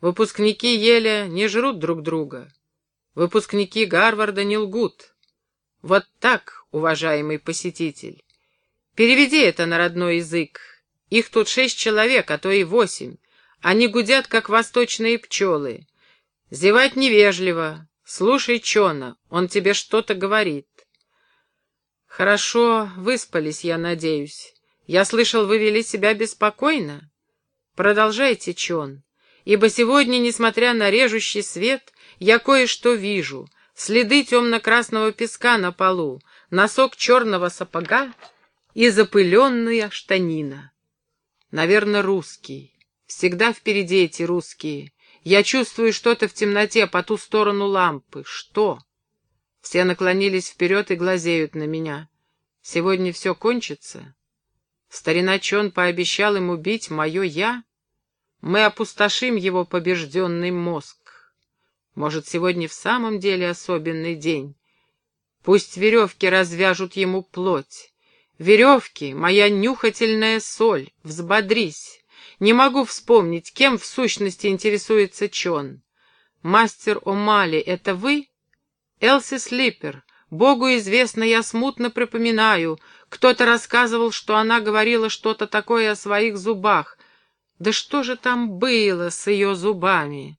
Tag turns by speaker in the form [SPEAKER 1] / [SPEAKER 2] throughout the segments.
[SPEAKER 1] Выпускники Еля не жрут друг друга. Выпускники Гарварда не лгут. Вот так, уважаемый посетитель. Переведи это на родной язык. Их тут шесть человек, а то и восемь. Они гудят, как восточные пчелы. Зевать невежливо. Слушай Чона, он тебе что-то говорит. Хорошо, выспались, я надеюсь. Я слышал, вы вели себя беспокойно. Продолжайте, Чон ибо сегодня, несмотря на режущий свет, я кое-что вижу. Следы темно-красного песка на полу, носок черного сапога и запыленная штанина. Наверное, русский. Всегда впереди эти русские. Я чувствую что-то в темноте по ту сторону лампы. Что? Все наклонились вперед и глазеют на меня. Сегодня все кончится? Старина Чон пообещал им убить мое «я»? Мы опустошим его побежденный мозг. Может, сегодня в самом деле особенный день. Пусть веревки развяжут ему плоть. Веревки, моя нюхательная соль, взбодрись. Не могу вспомнить, кем в сущности интересуется Чон. Мастер Омали, это вы? Элси Слипер. Богу известно, я смутно припоминаю. Кто-то рассказывал, что она говорила что-то такое о своих зубах. Да что же там было с ее зубами?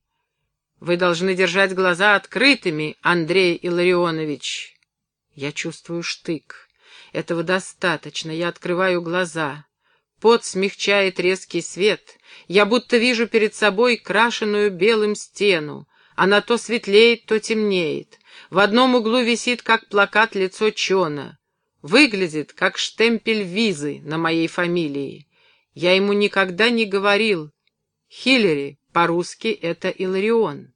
[SPEAKER 1] Вы должны держать глаза открытыми, Андрей Илларионович. Я чувствую штык. Этого достаточно. Я открываю глаза. Пот смягчает резкий свет. Я будто вижу перед собой крашеную белым стену. Она то светлеет, то темнеет. В одном углу висит, как плакат, лицо Чона. Выглядит, как штемпель визы на моей фамилии. Я ему никогда не говорил. Хиллери, по-русски это Иларион.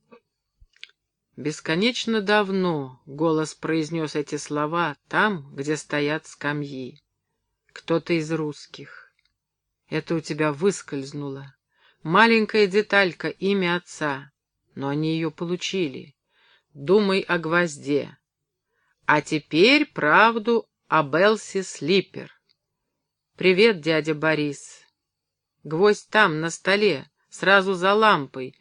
[SPEAKER 1] Бесконечно давно голос произнес эти слова там, где стоят скамьи. Кто-то из русских. Это у тебя выскользнуло. Маленькая деталька, имя отца. Но они ее получили. Думай о гвозде. А теперь правду об Элси Слипер. Привет, дядя Борис. Гвоздь там, на столе, сразу за лампой,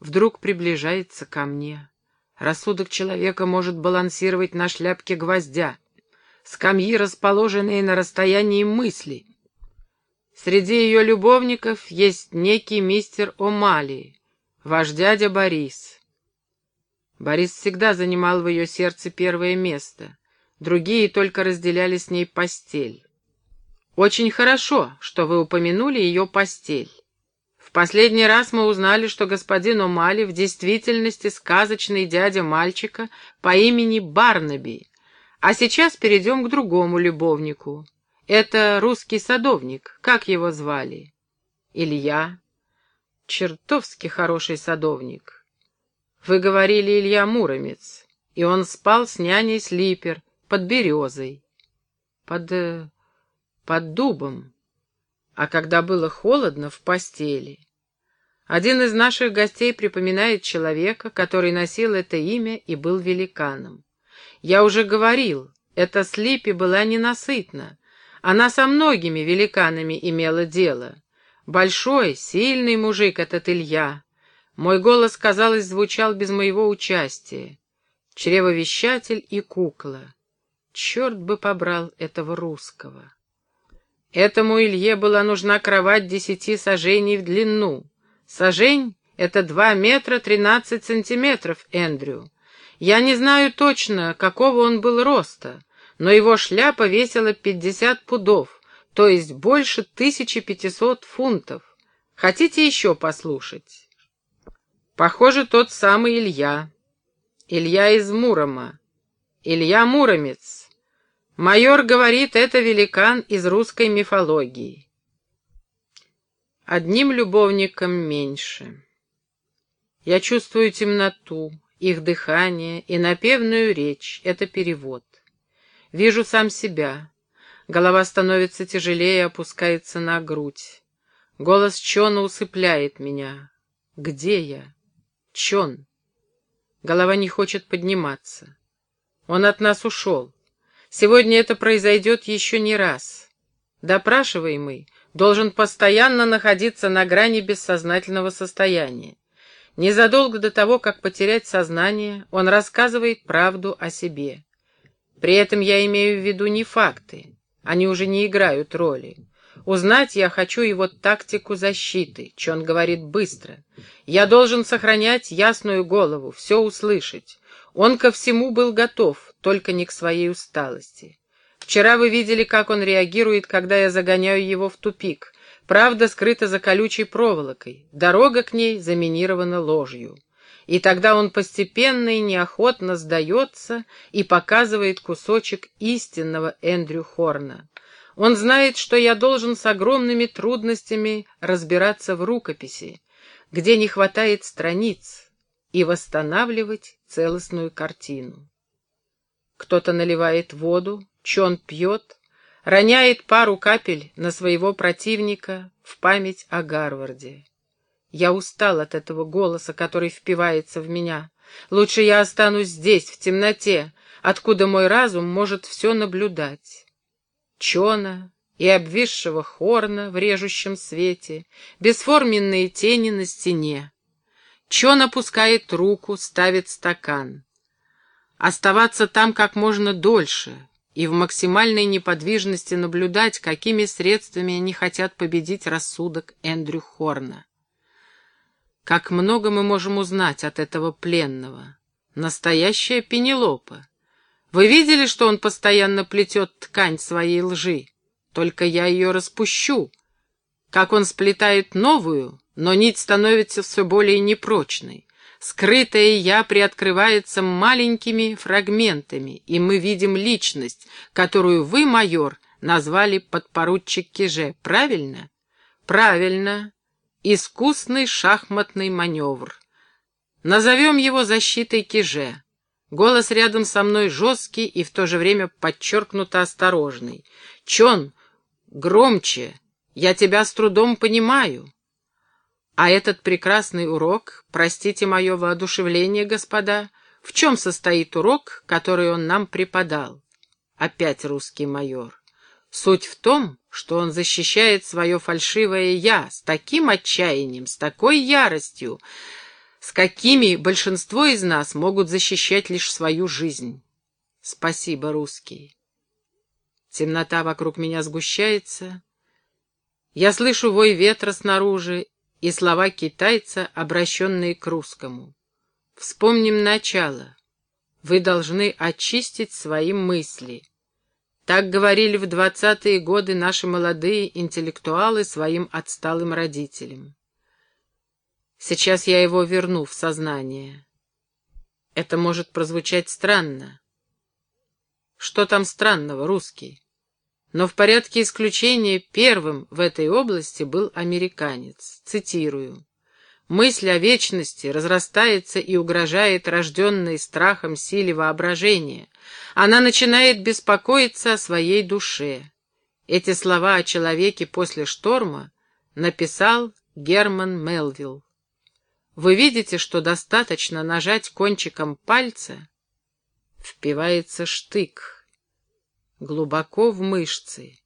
[SPEAKER 1] вдруг приближается ко мне. Рассудок человека может балансировать на шляпке гвоздя. Скамьи, расположенные на расстоянии мысли. Среди ее любовников есть некий мистер О'Мали, ваш дядя Борис. Борис всегда занимал в ее сердце первое место. Другие только разделяли с ней постель. «Очень хорошо, что вы упомянули ее постель. В последний раз мы узнали, что господин О'Мали в действительности сказочный дядя мальчика по имени Барнаби. А сейчас перейдем к другому любовнику. Это русский садовник. Как его звали? Илья. Чертовски хороший садовник. Вы говорили Илья Муромец, и он спал с няней Слипер под березой. Под э, под дубом, а когда было холодно, в постели. Один из наших гостей припоминает человека, который носил это имя и был великаном. Я уже говорил, эта Слипи была ненасытна. Она со многими великанами имела дело. Большой, сильный мужик этот Илья. Мой голос, казалось, звучал без моего участия. Чревовещатель и кукла. Черт бы побрал этого русского. Этому Илье была нужна кровать десяти сажений в длину. Сажень — это два метра тринадцать сантиметров, Эндрю. Я не знаю точно, какого он был роста, но его шляпа весила пятьдесят пудов, то есть больше тысячи пятисот фунтов. Хотите еще послушать? Похоже, тот самый Илья. Илья из Мурома. Илья Муромец. Майор говорит, это великан из русской мифологии. Одним любовником меньше. Я чувствую темноту, их дыхание и напевную речь. Это перевод. Вижу сам себя. Голова становится тяжелее и опускается на грудь. Голос Чона усыпляет меня. Где я? Чон. Голова не хочет подниматься. Он от нас ушел. Сегодня это произойдет еще не раз. Допрашиваемый должен постоянно находиться на грани бессознательного состояния. Незадолго до того, как потерять сознание, он рассказывает правду о себе. При этом я имею в виду не факты, они уже не играют роли. Узнать я хочу его тактику защиты, что он говорит быстро. Я должен сохранять ясную голову, все услышать. Он ко всему был готов, только не к своей усталости. Вчера вы видели, как он реагирует, когда я загоняю его в тупик. Правда скрыта за колючей проволокой, дорога к ней заминирована ложью. И тогда он постепенно и неохотно сдается и показывает кусочек истинного Эндрю Хорна. Он знает, что я должен с огромными трудностями разбираться в рукописи, где не хватает страниц, и восстанавливать целостную картину. Кто-то наливает воду, Чон пьет, роняет пару капель на своего противника в память о Гарварде. Я устал от этого голоса, который впивается в меня. Лучше я останусь здесь, в темноте, откуда мой разум может все наблюдать. Чона и обвисшего хорна в режущем свете, бесформенные тени на стене. Чон опускает руку, ставит стакан. Оставаться там как можно дольше — и в максимальной неподвижности наблюдать, какими средствами они хотят победить рассудок Эндрю Хорна. Как много мы можем узнать от этого пленного. Настоящая Пенелопа. Вы видели, что он постоянно плетет ткань своей лжи? Только я ее распущу. Как он сплетает новую, но нить становится все более непрочной. Скрытое «я» приоткрывается маленькими фрагментами, и мы видим личность, которую вы, майор, назвали подпоручик Киже. Правильно? Правильно. Искусный шахматный маневр. Назовем его защитой Киже. Голос рядом со мной жесткий и в то же время подчеркнуто осторожный. Чон, громче, я тебя с трудом понимаю. А этот прекрасный урок, простите мое воодушевление, господа, в чем состоит урок, который он нам преподал? Опять русский майор. Суть в том, что он защищает свое фальшивое «я» с таким отчаянием, с такой яростью, с какими большинство из нас могут защищать лишь свою жизнь. Спасибо, русский. Темнота вокруг меня сгущается. Я слышу вой ветра снаружи и слова китайца, обращенные к русскому. Вспомним начало. Вы должны очистить свои мысли. Так говорили в двадцатые годы наши молодые интеллектуалы своим отсталым родителям. Сейчас я его верну в сознание. Это может прозвучать странно. Что там странного, русский? Но в порядке исключения первым в этой области был американец. Цитирую. «Мысль о вечности разрастается и угрожает рожденной страхом силе воображения. Она начинает беспокоиться о своей душе». Эти слова о человеке после шторма написал Герман Мелвилл. Вы видите, что достаточно нажать кончиком пальца, впивается штык, глубоко в мышцы.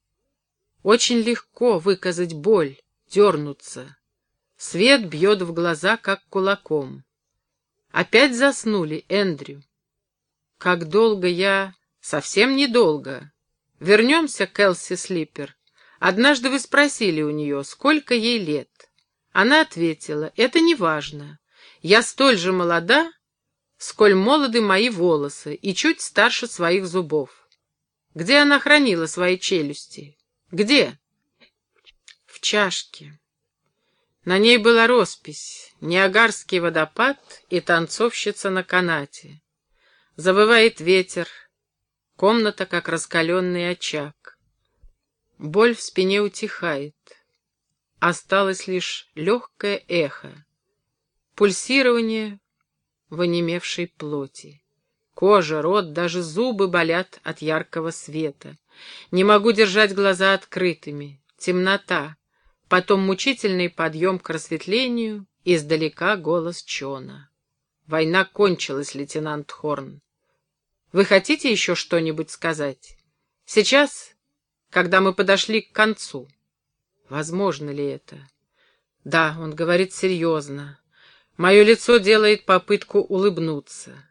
[SPEAKER 1] Очень легко выказать боль, дернуться. Свет бьет в глаза, как кулаком. Опять заснули, Эндрю. Как долго я... Совсем недолго. Вернемся к Элси Слипер. Однажды вы спросили у нее, сколько ей лет. Она ответила, это не важно. Я столь же молода, сколь молоды мои волосы и чуть старше своих зубов. Где она хранила свои челюсти? Где? В чашке. На ней была роспись, Ниагарский водопад и танцовщица на канате. Забывает ветер, комната, как раскаленный очаг. Боль в спине утихает. Осталось лишь легкое эхо, пульсирование в онемевшей плоти. Кожа, рот, даже зубы болят от яркого света. Не могу держать глаза открытыми. Темнота. Потом мучительный подъем к просветлению, издалека голос Чона. Война кончилась, лейтенант Хорн. Вы хотите еще что-нибудь сказать? Сейчас, когда мы подошли к концу. Возможно ли это? Да, он говорит серьезно. Мое лицо делает попытку улыбнуться.